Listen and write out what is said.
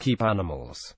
keep animals.